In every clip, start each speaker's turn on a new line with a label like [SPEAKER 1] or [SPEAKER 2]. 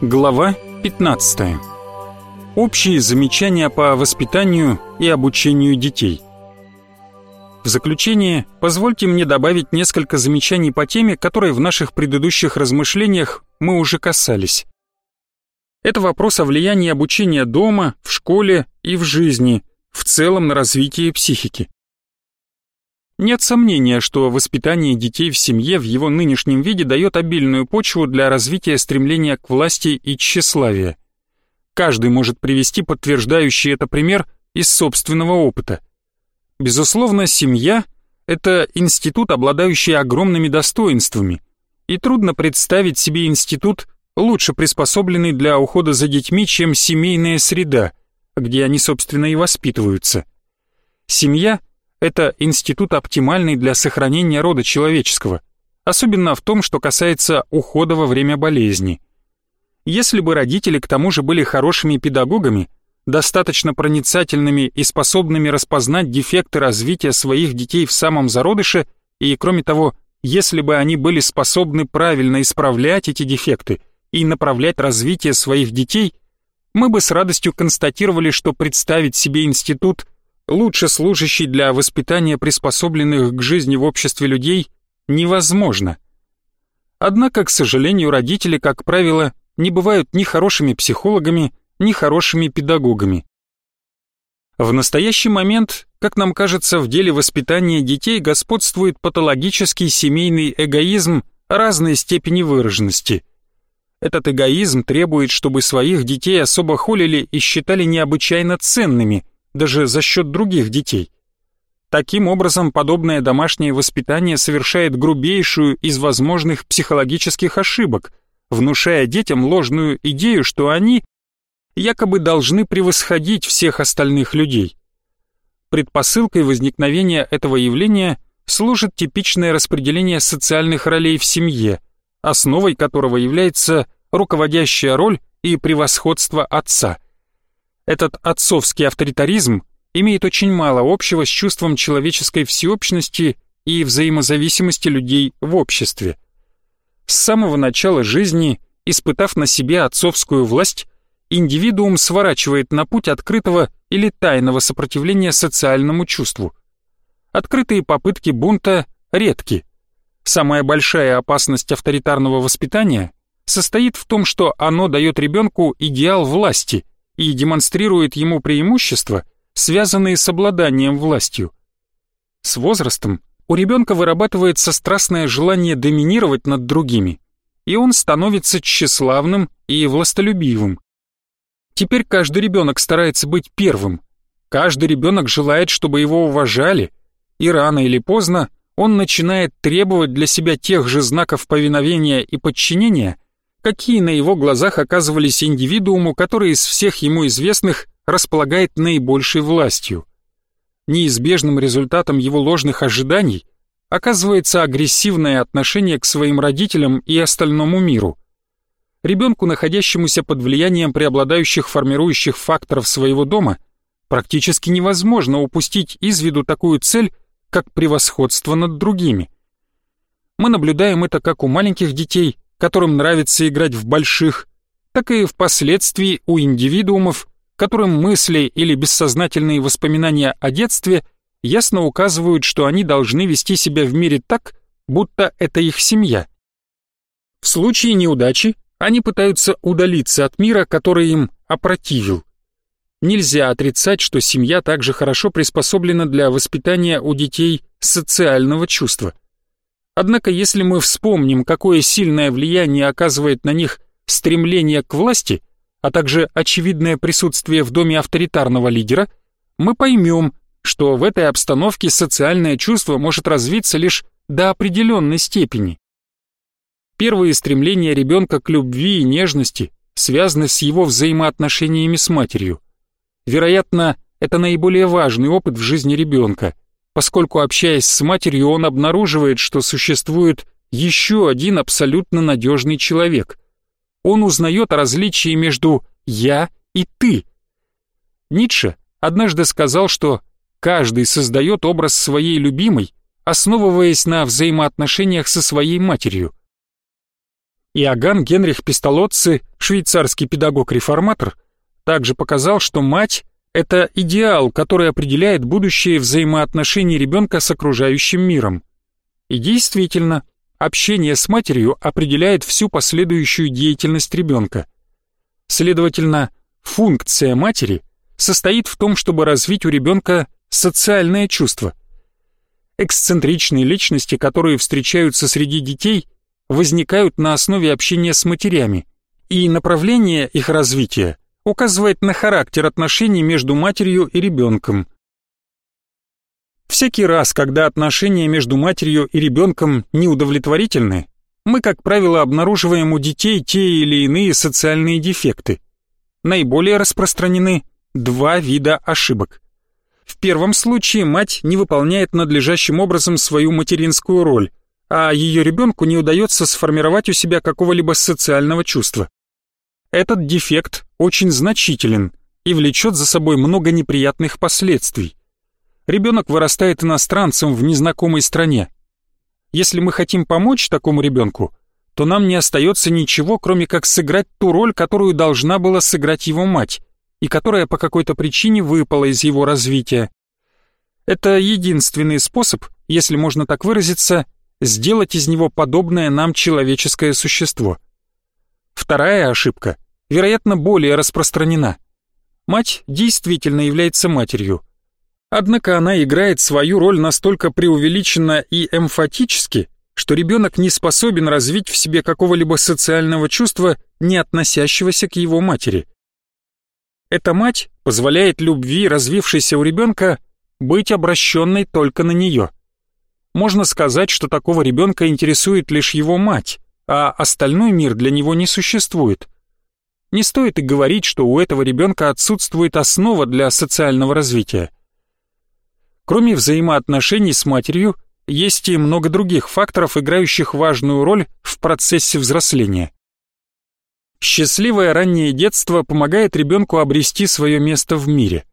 [SPEAKER 1] Глава 15. Общие замечания по воспитанию и обучению детей. В заключение позвольте мне добавить несколько замечаний по теме, которой в наших предыдущих размышлениях мы уже касались. Это вопрос о влиянии обучения дома, в школе и в жизни, в целом на развитие психики. Нет сомнения, что воспитание детей в семье в его нынешнем виде дает обильную почву для развития стремления к власти и тщеславия. Каждый может привести подтверждающий это пример из собственного опыта. Безусловно, семья – это институт, обладающий огромными достоинствами, и трудно представить себе институт, лучше приспособленный для ухода за детьми, чем семейная среда, где они, собственно, и воспитываются. Семья – это институт оптимальный для сохранения рода человеческого, особенно в том, что касается ухода во время болезни. Если бы родители к тому же были хорошими педагогами, достаточно проницательными и способными распознать дефекты развития своих детей в самом зародыше, и, кроме того, если бы они были способны правильно исправлять эти дефекты и направлять развитие своих детей, мы бы с радостью констатировали, что представить себе институт – лучше служащий для воспитания приспособленных к жизни в обществе людей, невозможно. Однако, к сожалению, родители, как правило, не бывают ни хорошими психологами, ни хорошими педагогами. В настоящий момент, как нам кажется, в деле воспитания детей господствует патологический семейный эгоизм разной степени выраженности. Этот эгоизм требует, чтобы своих детей особо холили и считали необычайно ценными – даже за счет других детей. Таким образом, подобное домашнее воспитание совершает грубейшую из возможных психологических ошибок, внушая детям ложную идею, что они якобы должны превосходить всех остальных людей. Предпосылкой возникновения этого явления служит типичное распределение социальных ролей в семье, основой которого является руководящая роль и превосходство отца – этот отцовский авторитаризм имеет очень мало общего с чувством человеческой всеобщности и взаимозависимости людей в обществе. С самого начала жизни, испытав на себе отцовскую власть, индивидуум сворачивает на путь открытого или тайного сопротивления социальному чувству. Открытые попытки бунта редки. Самая большая опасность авторитарного воспитания состоит в том, что оно дает ребенку идеал власти – и демонстрирует ему преимущества, связанные с обладанием властью. С возрастом у ребенка вырабатывается страстное желание доминировать над другими, и он становится тщеславным и властолюбивым. Теперь каждый ребенок старается быть первым, каждый ребенок желает, чтобы его уважали, и рано или поздно он начинает требовать для себя тех же знаков повиновения и подчинения, какие на его глазах оказывались индивидууму, который из всех ему известных располагает наибольшей властью. Неизбежным результатом его ложных ожиданий оказывается агрессивное отношение к своим родителям и остальному миру. Ребенку, находящемуся под влиянием преобладающих формирующих факторов своего дома, практически невозможно упустить из виду такую цель, как превосходство над другими. Мы наблюдаем это как у маленьких детей, которым нравится играть в больших, так и впоследствии у индивидуумов, которым мысли или бессознательные воспоминания о детстве ясно указывают, что они должны вести себя в мире так, будто это их семья. В случае неудачи они пытаются удалиться от мира, который им опротивил. Нельзя отрицать, что семья также хорошо приспособлена для воспитания у детей социального чувства – Однако если мы вспомним, какое сильное влияние оказывает на них стремление к власти, а также очевидное присутствие в доме авторитарного лидера, мы поймем, что в этой обстановке социальное чувство может развиться лишь до определенной степени. Первые стремления ребенка к любви и нежности связаны с его взаимоотношениями с матерью. Вероятно, это наиболее важный опыт в жизни ребенка – поскольку, общаясь с матерью, он обнаруживает, что существует еще один абсолютно надежный человек. Он узнает о различии между «я» и «ты». Ницше однажды сказал, что каждый создает образ своей любимой, основываясь на взаимоотношениях со своей матерью. Иоганн Генрих Пистолоцци, швейцарский педагог-реформатор, также показал, что мать – это идеал, который определяет будущее взаимоотношений ребенка с окружающим миром. И действительно, общение с матерью определяет всю последующую деятельность ребенка. Следовательно, функция матери состоит в том, чтобы развить у ребенка социальное чувство. Эксцентричные личности, которые встречаются среди детей, возникают на основе общения с матерями, и направление их развития указывает на характер отношений между матерью и ребенком. Всякий раз, когда отношения между матерью и ребенком неудовлетворительны, мы, как правило, обнаруживаем у детей те или иные социальные дефекты. Наиболее распространены два вида ошибок. В первом случае мать не выполняет надлежащим образом свою материнскую роль, а ее ребенку не удается сформировать у себя какого-либо социального чувства. Этот дефект очень значителен и влечет за собой много неприятных последствий. Ребенок вырастает иностранцем в незнакомой стране. Если мы хотим помочь такому ребенку, то нам не остается ничего, кроме как сыграть ту роль, которую должна была сыграть его мать, и которая по какой-то причине выпала из его развития. Это единственный способ, если можно так выразиться, сделать из него подобное нам человеческое существо. Вторая ошибка, вероятно, более распространена. Мать действительно является матерью. Однако она играет свою роль настолько преувеличенно и эмфатически, что ребенок не способен развить в себе какого-либо социального чувства, не относящегося к его матери. Эта мать позволяет любви, развившейся у ребенка, быть обращенной только на нее можно сказать, что такого ребенка интересует лишь его мать, а остальной мир для него не существует. Не стоит и говорить, что у этого ребенка отсутствует основа для социального развития. Кроме взаимоотношений с матерью, есть и много других факторов, играющих важную роль в процессе взросления. Счастливое раннее детство помогает ребенку обрести свое место в мире.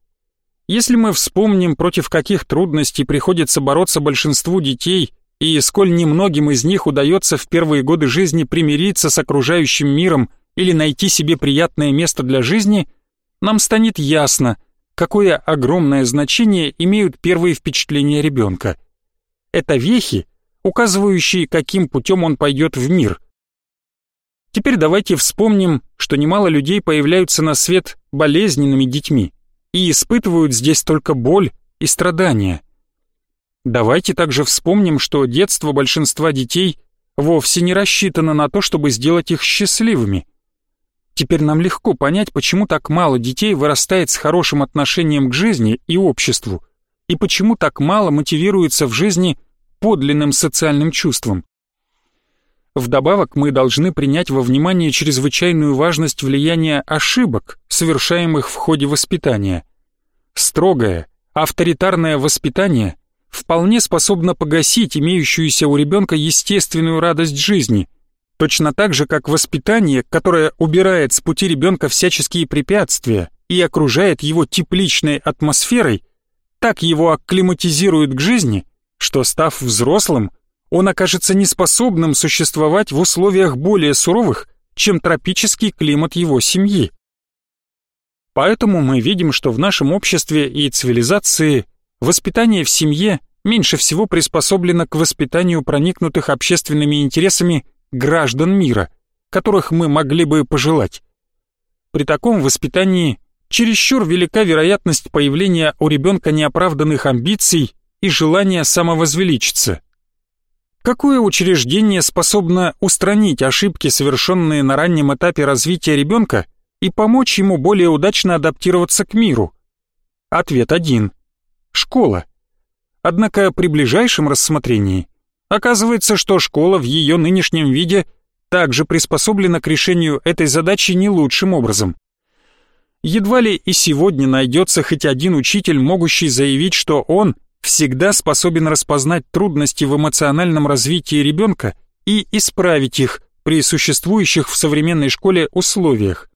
[SPEAKER 1] Если мы вспомним, против каких трудностей приходится бороться большинству детей, и сколь немногим из них удается в первые годы жизни примириться с окружающим миром или найти себе приятное место для жизни, нам станет ясно, какое огромное значение имеют первые впечатления ребенка. Это вехи, указывающие, каким путем он пойдет в мир. Теперь давайте вспомним, что немало людей появляются на свет болезненными детьми и испытывают здесь только боль и страдания. Давайте также вспомним, что детство большинства детей вовсе не рассчитано на то, чтобы сделать их счастливыми. Теперь нам легко понять, почему так мало детей вырастает с хорошим отношением к жизни и обществу, и почему так мало мотивируется в жизни подлинным социальным чувством. Вдобавок мы должны принять во внимание чрезвычайную важность влияния ошибок, совершаемых в ходе воспитания. Строгое, авторитарное воспитание вполне способно погасить имеющуюся у ребенка естественную радость жизни, точно так же, как воспитание, которое убирает с пути ребенка всяческие препятствия и окружает его тепличной атмосферой, так его акклиматизирует к жизни, что, став взрослым, он окажется неспособным существовать в условиях более суровых, чем тропический климат его семьи. Поэтому мы видим, что в нашем обществе и цивилизации воспитание в семье меньше всего приспособлено к воспитанию проникнутых общественными интересами граждан мира, которых мы могли бы пожелать. При таком воспитании чересчур велика вероятность появления у ребенка неоправданных амбиций и желания самовозвеличиться. Какое учреждение способно устранить ошибки, совершенные на раннем этапе развития ребенка, и помочь ему более удачно адаптироваться к миру? Ответ один. Школа. Однако при ближайшем рассмотрении оказывается, что школа в ее нынешнем виде также приспособлена к решению этой задачи не лучшим образом. Едва ли и сегодня найдется хоть один учитель, могущий заявить, что он всегда способен распознать трудности в эмоциональном развитии ребенка и исправить их при существующих в современной школе условиях.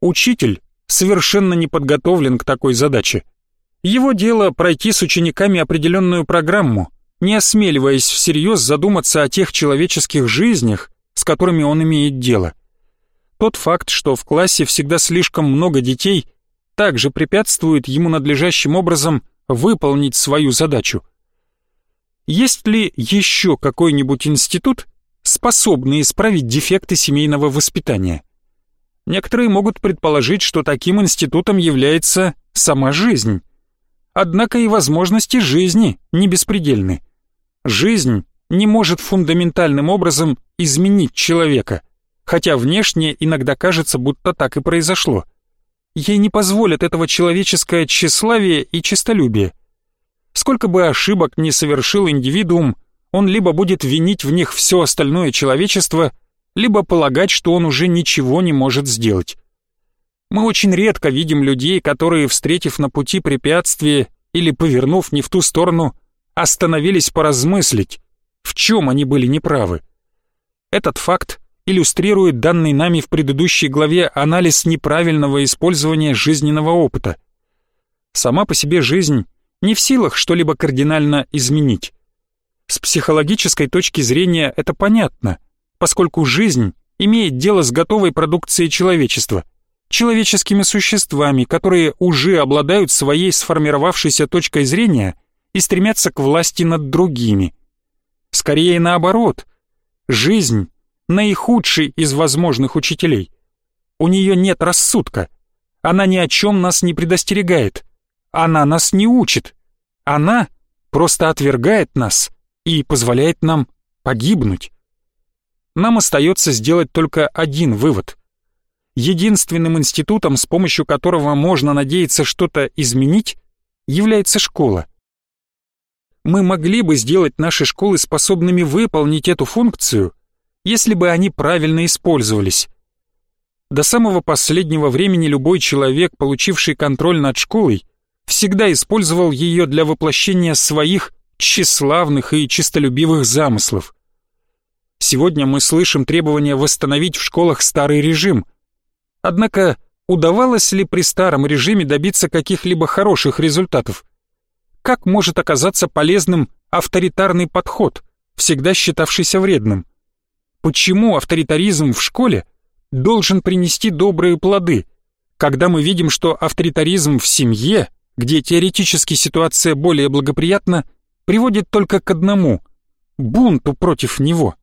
[SPEAKER 1] Учитель совершенно не подготовлен к такой задаче. Его дело пройти с учениками определенную программу, не осмеливаясь всерьез задуматься о тех человеческих жизнях, с которыми он имеет дело. Тот факт, что в классе всегда слишком много детей, также препятствует ему надлежащим образом выполнить свою задачу. Есть ли еще какой-нибудь институт, способный исправить дефекты семейного воспитания? Некоторые могут предположить, что таким институтом является сама жизнь. Однако и возможности жизни не беспредельны. Жизнь не может фундаментальным образом изменить человека, хотя внешне иногда кажется, будто так и произошло. Ей не позволят этого человеческое тщеславие и честолюбие. Сколько бы ошибок ни совершил индивидуум, он либо будет винить в них все остальное человечество, либо полагать, что он уже ничего не может сделать. Мы очень редко видим людей, которые, встретив на пути препятствие или повернув не в ту сторону, остановились поразмыслить, в чем они были неправы. Этот факт иллюстрирует данный нами в предыдущей главе анализ неправильного использования жизненного опыта. Сама по себе жизнь не в силах что-либо кардинально изменить. С психологической точки зрения это понятно, поскольку жизнь имеет дело с готовой продукцией человечества, человеческими существами, которые уже обладают своей сформировавшейся точкой зрения и стремятся к власти над другими. Скорее наоборот, жизнь — наихудший из возможных учителей. У нее нет рассудка, она ни о чем нас не предостерегает, она нас не учит, она просто отвергает нас и позволяет нам погибнуть. Нам остается сделать только один вывод. Единственным институтом, с помощью которого можно надеяться что-то изменить, является школа — мы могли бы сделать наши школы способными выполнить эту функцию, если бы они правильно использовались. До самого последнего времени любой человек, получивший контроль над школой, всегда использовал ее для воплощения своих тщеславных и чистолюбивых замыслов. Сегодня мы слышим требования восстановить в школах старый режим. Однако удавалось ли при старом режиме добиться каких-либо хороших результатов? как может оказаться полезным авторитарный подход, всегда считавшийся вредным? Почему авторитаризм в школе должен принести добрые плоды, когда мы видим, что авторитаризм в семье, где теоретически ситуация более благоприятна, приводит только к одному – бунту против него?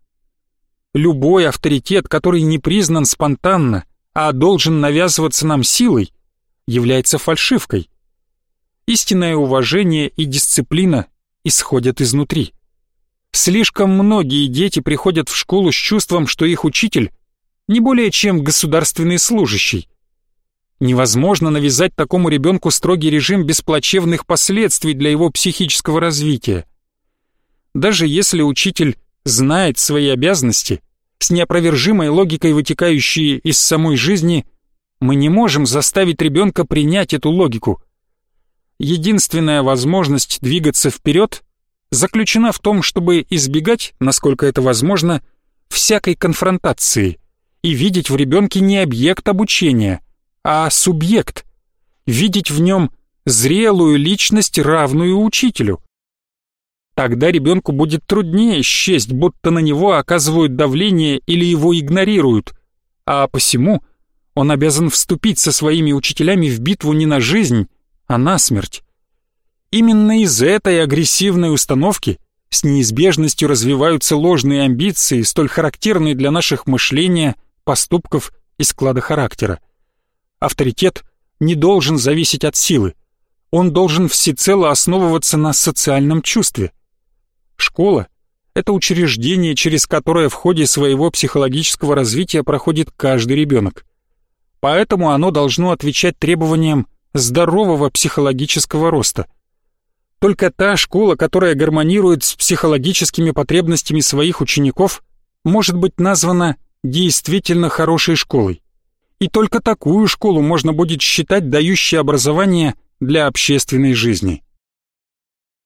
[SPEAKER 1] Любой авторитет, который не признан спонтанно, а должен навязываться нам силой, является фальшивкой, Истинное уважение и дисциплина исходят изнутри. Слишком многие дети приходят в школу с чувством, что их учитель не более чем государственный служащий. Невозможно навязать такому ребенку строгий режим без плачевных последствий для его психического развития. Даже если учитель знает свои обязанности, с неопровержимой логикой, вытекающей из самой жизни, мы не можем заставить ребенка принять эту логику – единственная возможность двигаться вперед заключена в том, чтобы избегать, насколько это возможно, всякой конфронтации и видеть в ребенке не объект обучения, а субъект, видеть в нем зрелую личность, равную учителю. Тогда ребенку будет труднее счесть, будто на него оказывают давление или его игнорируют, а посему он обязан вступить со своими учителями в битву не на жизнь, а насмерть. Именно из этой агрессивной установки с неизбежностью развиваются ложные амбиции, столь характерные для наших мышления, поступков и склада характера. Авторитет не должен зависеть от силы, он должен всецело основываться на социальном чувстве. Школа — это учреждение, через которое в ходе своего психологического развития проходит каждый ребенок. Поэтому оно должно отвечать требованиям здорового психологического роста. Только та школа, которая гармонирует с психологическими потребностями своих учеников, может быть названа действительно хорошей школой. И только такую школу можно будет считать дающей образование для общественной жизни.